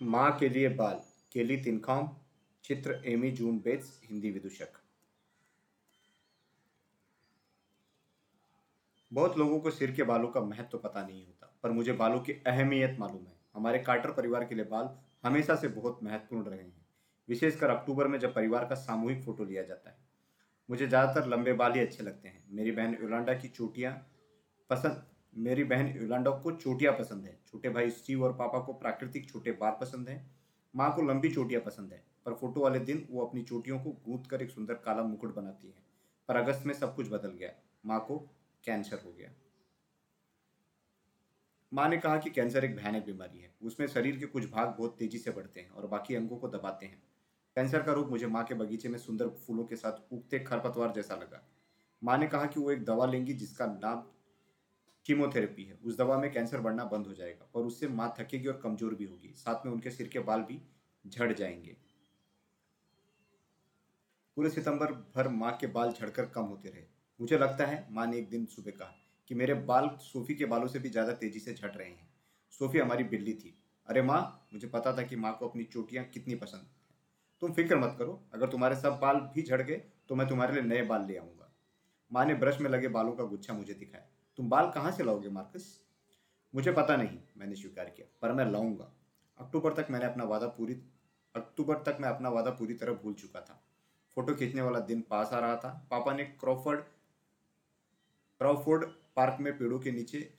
माँ के लिए बाल, केली तिनखाम, चित्र एमी जून बेट्स हिंदी विदूषक। बहुत लोगों को सिर के बालों का महत्व तो पता नहीं होता, पर मुझे बालों की अहमियत मालूम है। हमारे कार्टर परिवार के लिए बाल हमेशा से बहुत महत्वपूर्ण रहे हैं, विशेषकर अक्टूबर में जब परिवार का सामूहिक फ़ोटो लिया जाता है। मुझे ज़्यादातर लंबे बाल ही अच्छे लगते हैं। मेरी बहन योलांडा की चोटियाँ पसंद मेरी बहन योलांडा को चोटियाँ पसंद है। छोटे भाई स्टीव और पापा को प्राकृतिक छोटे बाल पसंद है। माँ को लंबी चोटियाँ पसंद है, पर फ़ोटो वाले दिन वो अपनी चोटियों को गूंथ कर एक सुंदर काला मुकुट बनाती है। पर अगस्त में सब कुछ बदल गया। माँ को कैंसर हो गया। माँ ने कहा कि कैंसर एक भयानक बीमारी है। उसमें शरीर के कुछ भाग बहुत तेज़ी से बढ़ते हैं और बाकी अंगों को दबाते हैं। कैंसर का रूप मुझे माँ के बगीचे में सुंदर फूलों के साथ उगते खरपतवार जैसा लगा। माँ ने कहा कि वो एक दवा लेंगी जिसका नाम कीमोथेरेपी है। उस दवा में कैंसर बढ़ना बंद हो जाएगा पर उससे माँ थकेगी और कमज़ोर भी होगी। साथ में उनके सिर के बाल भी झड़ जाएँगे। पूरे सितंबर भर माँ के बाल झड़कर कम होते रहे। मुझे लगता है माँ ने एक दिन सुबह कहा कि मेरे बाल सोफी के बालों से भी ज़्यादा तेज़ी से झड़ रहे हैं। सोफी हमारी बिल्ली थी। अरे माँ, मुझे पता था कि माँ को अपनी चोटियाँ कितनी पसंद तुम फ़िक्र मत करो, अगर तुम्हारे सब बाल भी झड़ गए तो मैं तुम्हारे लिए नए बाल ले आऊँगा। माँ ने ब्रश में लगे बालों का गुच्छा मुझे दिखाया। तुम बाल कहाँ से लाओगे, मार्कस? मुझे पता नहीं, मैंने स्वीकार किया, पर मैं लाऊँगा। अक्टूबर तक मैंने अपना वादा पूरी, अक्टूबर तक मैं अपना वादा पूरी तरह भूल चुका था। फ़ोटो खींचने वाला दिन पास आ रहा था। पापा ने क्रॉफर्ड, क्रॉफोर्ड पार्क में पेड़ों के नीचे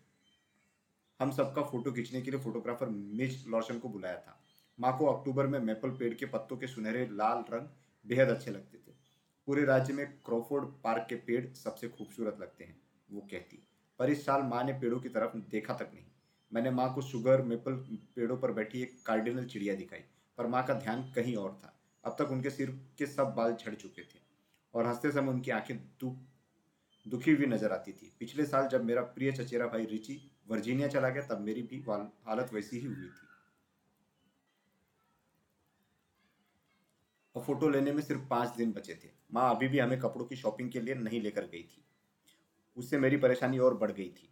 हम सबका फ़ोटो खींचने के लिए फोटोग्राफर मिच लॉर्सन को बुलाया था। माँ को अक्टूबर में मेपल पेड़ के पत्तों के सुनहरे लाल रंग बेहद अच्छे लगते थे। पूरे राज्य में क्रॉफोर्ड पार्क के पेड़ सबसे खूबसूरत लगते हैं, वो कहती। पर इस साल माँ ने पेड़ों की तरफ़ देखा तक नहीं। मैंने माँ को शुगर, मेपल पेड़ों पर बैठी एक कार्डिनल चिड़िया दिखाई, पर माँ का ध्यान कहीं और था। अब तक उनके सिर के सब बाल झड़ चुके थे और हँसते समय उनकी आँखें दुख दुखी हुई नज़र आती थी। पिछले साल जब मेरा प्रिय चचेरा भाई रिची वर्जीनिया चला गया, तब मेरी भी हालत वैसी ही हुई थी। और फ़ोटो लेने में सिर्फ़ पाँच दिन बचे थे। माँ अभी भी हमें कपड़ों की शॉपिंग के लिए नहीं लेकर गई थी। उससे मेरी परेशानी और बढ़ गई थी।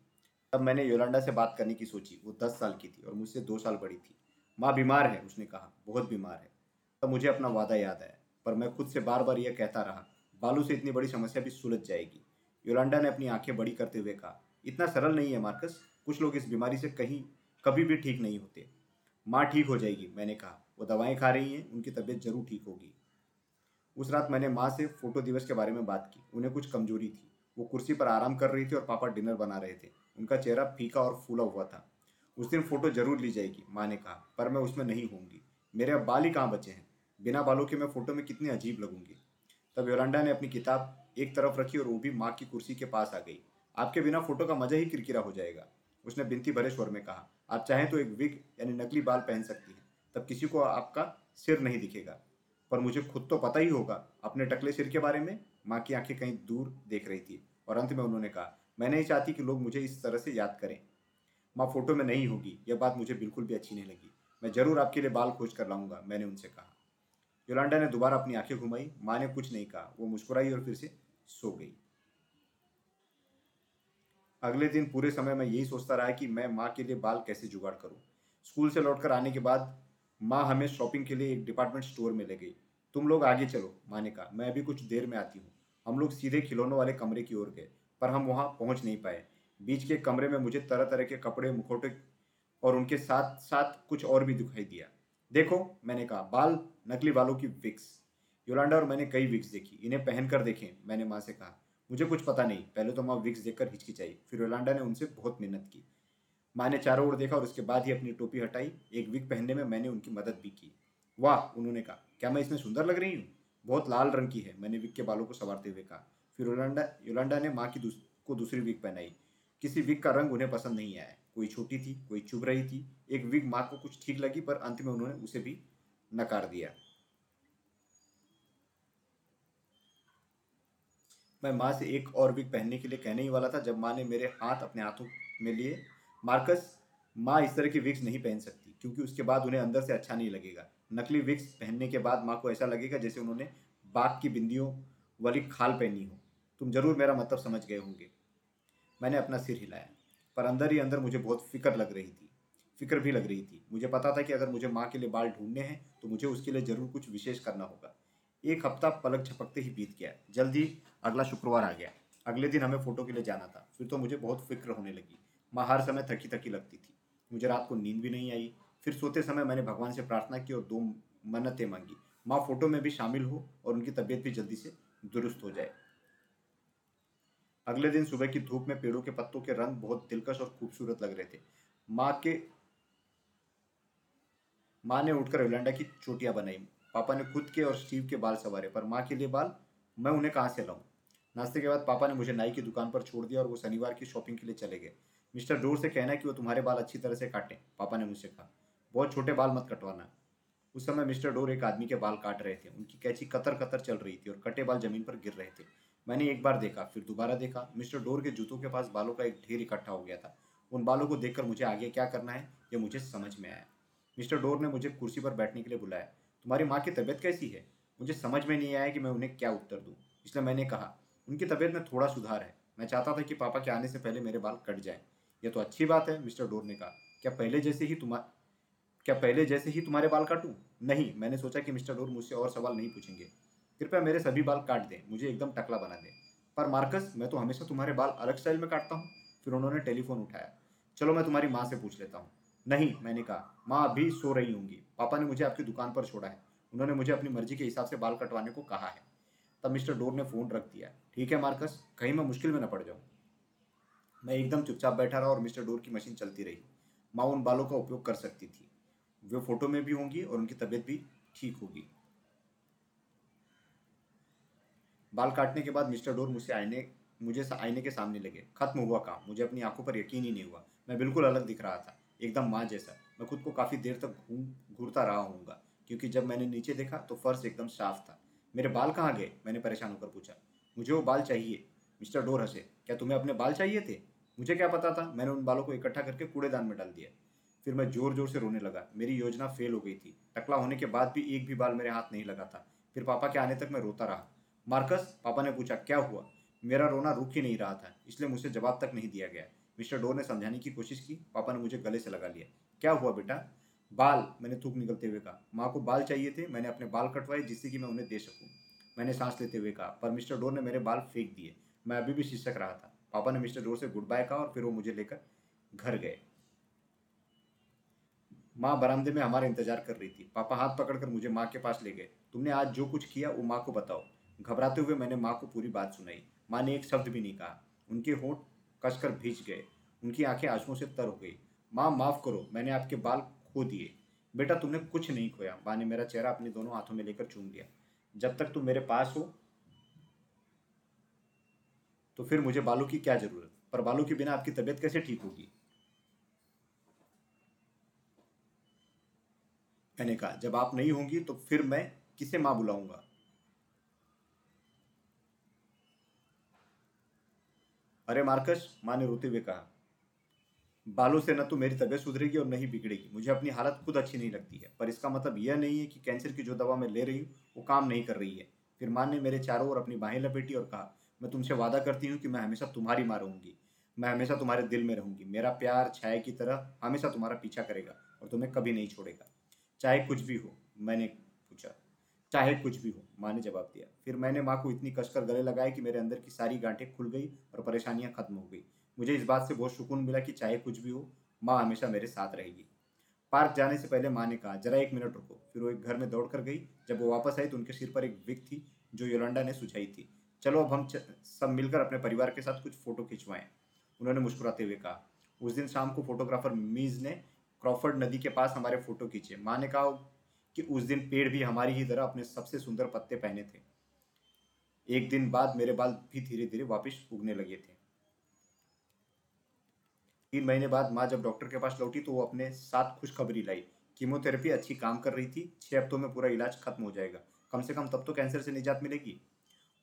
तब मैंने योलांडा से बात करने की सोची। वो दस साल की थी और मुझसे दो साल बड़ी थी। माँ बीमार है, उसने कहा। बहुत बीमार है। तब मुझे अपना वादा याद आया। पर मैं खुद से बार बार यह कहता रहा, बालू से इतनी बड़ी समस्या भी सुलझ जाएगी। योलांडा ने अपनी आँखें बड़ी करते हुए कहा, इतना सरल नहीं है, मार्कस। कुछ लोग इस बीमारी से कहीं, कभी भी ठीक नहीं होते। माँ ठीक हो जाएगी, मैंने कहा। वो दवाएँ खा रही हैं, उनकी तबीयत ज़रूर ठीक होगी। उस रात मैंने माँ से फ़ोटो दिवस के बारे में बात की। उन्हें कुछ कमज़ोरी थी। वो कुर्सी पर आराम कर रही थी और पापा डिनर बना रहे थे। उनका चेहरा फीका और फूला हुआ था। उस दिन फ़ोटो ज़रूर ली जाएगी, माँ ने कहा, पर मैं उसमें नहीं होंगी मेरे अब बाल ही कहाँ बचे हैं? बिना बालों के मैं फ़ोटो में कितनी अजीब लगूँगी। तब योलांडा ने अपनी किताब एक तरफ़ रखी और वो भी माँ की कुर्सी के पास आ गई। आपके बिना फ़ोटो का मज़ा ही किरकिरा हो जाएगा, उसने बिनती भरे स्वर में कहा। आप चाहें तो एक विग यानी नकली बाल पहन सकती हैं, तब किसी को आपका सिर नहीं दिखेगा। पर मुझे खुद तो पता ही होगा, अपने टकले सिर के बारे में। माँ की आँखें कहीं दूर देख रही थी और अंत में उन्होंने कहा, मैं नहीं चाहती कि लोग मुझे इस तरह से याद करें। माँ फ़ोटो में नहीं होगी। यह बात मुझे बिल्कुल भी अच्छी नहीं लगी। मैं ज़रूर आपके लिए बाल खोज कर लाऊँगा, मैंने उनसे कहा। योलांडा ने दोबारा अपनी आँखें घुमाई। माँ ने कुछ नहीं कहा। वो मुस्कुराई और फिर से सो गई। अगले दिन पूरे समय मैं यही सोचता रहा कि मैं माँ के लिए बाल कैसे जुगाड़ करूँ। स्कूल से लौटकर आने के बाद माँ हमें शॉपिंग के लिए एक डिपार्टमेंट स्टोर में ले गई। तुम लोग आगे चलो माँ ने कहा मैं अभी कुछ देर में आती हूँ। हम लोग सीधे खिलौनों वाले कमरे की ओर गए, पर हम वहाँ पहुँच नहीं पाए। बीच के कमरे में मुझे तरह तरह के कपड़े, मुखोटे और उनके साथ साथ कुछ और भी दिखाई दिया। देखो, मैंने कहा, बाल नकली बालों की विक्स। योलांडा और मैंने कई विक्स देखी, इन्हें पहन कर देखें, मैंने माँ से कहा। मुझे कुछ पता नहीं, पहले तो माँ विक्स देखकर हिचकिचाई, फिर योलांडा ने उनसे बहुत मेहनत की। माँ ने चारों ओर देखा और उसके बाद ही अपनी टोपी हटाई। एक विग पहनने में मैंने उनकी मदद भी की। वाह उन्होंने कहा। क्या मैं इसमें सुंदर लग रही हूँ? बहुत लाल रंग की है मैंने विग के बालों को संवारते हुए कहा। फिर योलांडा योलांडा ने माँ की दूस, को दूसरी विग पहनाई। किसी विग का रंग उन्हें पसंद नहीं आया। कोई छोटी थी कोई चुभ रही थी। एक विग माँ को कुछ ठीक लगी पर अंत में उन्होंने उसे भी नकार दिया। मैं माँ से एक और विग पहनने के लिए कहने ही वाला था जब माँ ने मेरे हाथ अपने हाथों में लिए। मार्कस माँ इस तरह की विक्स नहीं पहन सकती, क्योंकि उसके बाद उन्हें अंदर से अच्छा नहीं लगेगा। नकली विक्स पहनने के बाद माँ को ऐसा लगेगा जैसे उन्होंने बाघ की बिंदियों वाली खाल पहनी हो। तुम ज़रूर मेरा मतलब समझ गए होंगे। मैंने अपना सिर हिलाया, पर अंदर ही अंदर मुझे बहुत फ़िक्र लग रही थी। फ़िक्र भी लग रही थी। मुझे पता था कि अगर मुझे माँ के लिए बाल ढूँढने हैं तो मुझे उसके लिए ज़रूर कुछ विशेष करना होगा। एक हफ़्ता पलक झपकते ही बीत गया। जल्द ही अगला शुक्रवार आ गया। अगले दिन हमें फ़ोटो के लिए जाना था। फिर तो मुझे बहुत फ़िक्र होने लगी। माँ हर समय थकी थकी लगती थी। मुझे रात को नींद भी नहीं आई। फिर सोते समय मैंने भगवान से प्रार्थना की और दो मन्नतें मांगी। माँ फ़ोटो में भी शामिल हो और उनकी तबीयत भी जल्दी से दुरुस्त हो जाए। अगले दिन सुबह की धूप में पेड़ों के पत्तों के रंग बहुत दिलकश और खूबसूरत लग रहे थे। माँ के, माँ ने उठकर योलैंडा की चोटियाँ बनाई। पापा ने खुद के और स्टीव के बाल सवारे, पर माँ के लिए बाल मैं उन्हें कहाँ से लाऊं? नाश्ते के बाद पापा ने मुझे नाई की दुकान पर छोड़ दिया और वो शनिवार की शॉपिंग के लिए चले गए। मिस्टर डोर से कहना कि वो तुम्हारे बाल अच्छी तरह से काटें। पापा ने मुझसे कहा। बहुत छोटे बाल मत कटवाना। उस समय मिस्टर डोर एक आदमी के बाल काट रहे थे। उनकी कैची कतर कतर चल रही थी और कटे बाल ज़मीन पर गिर रहे थे। मैंने एक बार देखा, फिर दोबारा देखा। मिस्टर डोर के जूतों के पास बालों का एक ढेर इकट्ठा हो गया था। उन बालों को देखकर मुझे आगे क्या करना है, ये मुझे समझ में आया। मिस्टर डोर ने मुझे कुर्सी पर बैठने के लिए बुलाया। तुम्हारी माँ की तबीयत कैसी है? मुझे समझ में नहीं आया कि मैं उन्हें क्या उत्तर दूँ। इसलिए मैंने कहा, उनकी तबीयत में थोड़ा सुधार है। मैं चाहता था कि पापा के आने से पहले मेरे बाल कट जाएँ। यह तो अच्छी बात है, मिस्टर डोर ने कहा। क्या पहले जैसे ही तुम्हारा क्या पहले जैसे ही तुम्हारे बाल काटूं? नहीं, मैंने सोचा कि मिस्टर डोर मुझसे और सवाल नहीं पूछेंगे। कृपया मेरे सभी बाल काट दें, मुझे एकदम टकला बना दें। पर मार्कस, मैं तो हमेशा तुम्हारे बाल अलग स्टाइल में काटता हूँ। फिर उन्होंने टेलीफोन उठाया। चलो मैं तुम्हारी माँ से पूछ लेता हूँ। नहीं, मैंने कहा, माँ अभी सो रही होंगी। पापा ने मुझे आपकी दुकान पर छोड़ा है। उन्होंने मुझे अपनी मर्ज़ी के हिसाब से बाल कटवाने को कहा है। तब मिस्टर डोर ने फ़ोन रख दिया। ठीक है मार्कस, कहीं मैं मुश्किल में न पड़ जाऊँ। मैं एकदम चुपचाप बैठा रहा और मिस्टर डोर की मशीन चलती रही। माँ उन बालों का उपयोग कर सकती थी। वे फ़ोटो में भी होंगी और उनकी तबीयत भी ठीक होगी। बाल काटने के बाद मिस्टर डोर मुझसे आईने, मुझे आईने के सामने लगे। खत्म हुआ काम। मुझे अपनी आँखों पर यकीन ही नहीं हुआ। मैं बिल्कुल अलग दिख रहा था। एकदम माँ जैसा। मैं खुद को काफ़ी देर तक घूम, घूरता रहा हूँ क्योंकि जब मैंने नीचे देखा तो फर्श एकदम साफ़ था। मेरे बाल कहाँ गए? मैंने परेशान होकर पूछा। मुझे वो बाल चाहिए। मिस्टर डोर हंसे। क्या तुम्हें अपने बाल चाहिए थे? मुझे क्या पता था? मैंने उन बालों को इकट्ठा करके कूड़ेदान में डाल दिया। फिर मैं ज़ोर ज़ोर से रोने लगा। मेरी योजना फेल हो गई थी। टकला होने के बाद भी एक भी बाल मेरे हाथ नहीं लगा था। फिर पापा के आने तक मैं रोता रहा। मार्कस, पापा ने पूछा, क्या हुआ? मेरा रोना रुक ही नहीं रहा था, इसलिए मुझे जवाब तक नहीं दिया गया। मिस्टर डोर ने समझाने की कोशिश की। पापा ने मुझे गले से लगा लिया। क्या हुआ बेटा? बाल, मैंने थूक निकलते हुए कहा। माँ को बाल चाहिए थे, मैंने अपने बाल कटवाए जिससे कि मैं उन्हें दे सकूँ। मैंने सांस लेते हुए कहा। पर मिस्टर डोर ने मेरे बाल फेंक दिए। मैं अभी भी शिक्षक रहा था। पापा ने मिस्टर डोर से गुड बाय कहा और फिर वो मुझे लेकर घर गए। माँ बरामदे में हमारा इंतज़ार कर रही थी। पापा हाथ पकड़कर मुझे माँ के पास ले गए। तुमने आज जो कुछ किया, वो माँ को बताओ। घबराते हुए मैंने माँ को पूरी बात सुनाई। माँ ने एक शब्द भी नहीं कहा। उनके होंठ कसकर भीज गए। उनकी आँखें आंसुओं से तर हो गई। माँ, माफ़ करो, मैंने आपके बाल खो दिए। बेटा, तुमने कुछ नहीं खोया। माँ ने मेरा चेहरा अपने दोनों हाथों में लेकर चूम लिया। जब तक तुम मेरे पास हो तो फिर मुझे बालों की क्या ज़रूरत? पर बालों के बिना आपकी तबीयत कैसे ठीक होगी? मैंने कहा, जब आप नहीं होंगी तो फिर मैं किसे माँ बुलाऊँगा? अरे मार्कस, माँ ने रोते हुए कहा, बालों से न तो मेरी तबीयत सुधरेगी और न ही बिगड़ेगी। मुझे अपनी हालत खुद अच्छी नहीं लगती है, पर इसका मतलब यह नहीं है कि कैंसर की जो दवा मैं ले रही हूँ, वो काम नहीं कर रही है। फिर माँ ने मेरे चारों ओर अपनी बाहें लपेटी और कहा मैं तुमसे वादा करती हूँ कि मैं हमेशा तुम्हारी माँ रहूँगी। मैं हमेशा तुम्हारे दिल में रहूँगी। मेरा प्यार छाया की तरह हमेशा तुम्हारा पीछा करेगा और तुम्हें कभी नहीं छोड़ेगा। चाहे कुछ भी हो, मैंने पूछा। चाहे कुछ भी हो, माँ ने जवाब दिया। फिर मैंने माँ को इतनी कसकर गले लगाए कि मेरे अंदर की सारी गांठें खुल गई और परेशानियाँ खत्म हो गई। मुझे इस बात से बहुत सुकून मिला कि चाहे कुछ भी हो, माँ हमेशा मेरे साथ रहेगी। पार्क जाने से पहले माँ ने कहा, जरा एक मिनट रुको। फिर वो एक घर में दौड़ कर गई। जब वो वापस आई तो उनके सिर पर एक विक थी, जो योलंडा ने सुझाई थी। चलो अब हम सब मिलकर अपने परिवार के साथ कुछ फ़ोटो खिंचवाएँ। उन्होंने मुस्कुराते हुए कहा, उस दिन शाम को फोटोग्राफर मीज ने क्रॉफर्ड नदी के पास हमारे फ़ोटो खींचे। माँ ने कहा कि उस दिन पेड़ भी हमारी ही तरह अपने सबसे सुंदर पत्ते पहने थे। एक दिन बाद मेरे बाल भी धीरे धीरे वापस उगने लगे थे। तीन महीने बाद माँ जब डॉक्टर के पास लौटी तो वो अपने साथ खुशखबरी लाई। कीमोथेरेपी अच्छी काम कर रही थी। छह हफ्तों में पूरा इलाज खत्म हो जाएगा। कम से कम तब तो कैंसर से निजात मिलेगी।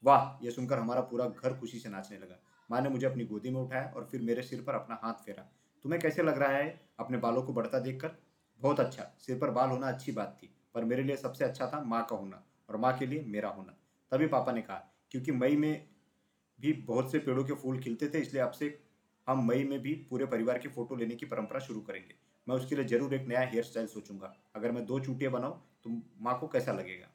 वाह। यह सुनकर हमारा पूरा घर खुशी से नाचने लगा। माँ ने मुझे अपनी गोदी में उठाया और फिर मेरे सिर पर अपना हाथ फेरा। तुम्हें कैसे लग रहा है अपने बालों को बढ़ता देखकर? बहुत अच्छा। सिर पर बाल होना अच्छी बात थी, पर मेरे लिए सबसे अच्छा था माँ का होना और माँ के लिए मेरा होना। तभी पापा ने कहा, क्योंकि मई में भी बहुत से पेड़ों के फूल खिलते थे, इसलिए अब से हम मई में भी पूरे परिवार की फ़ोटो लेने की परंपरा शुरू करेंगे। मैं उसके लिए ज़रूर एक नया हेयर स्टाइल सोचूँगा। अगर मैं दो चूटियाँ बनाऊँ तो माँ को कैसा लगेगा?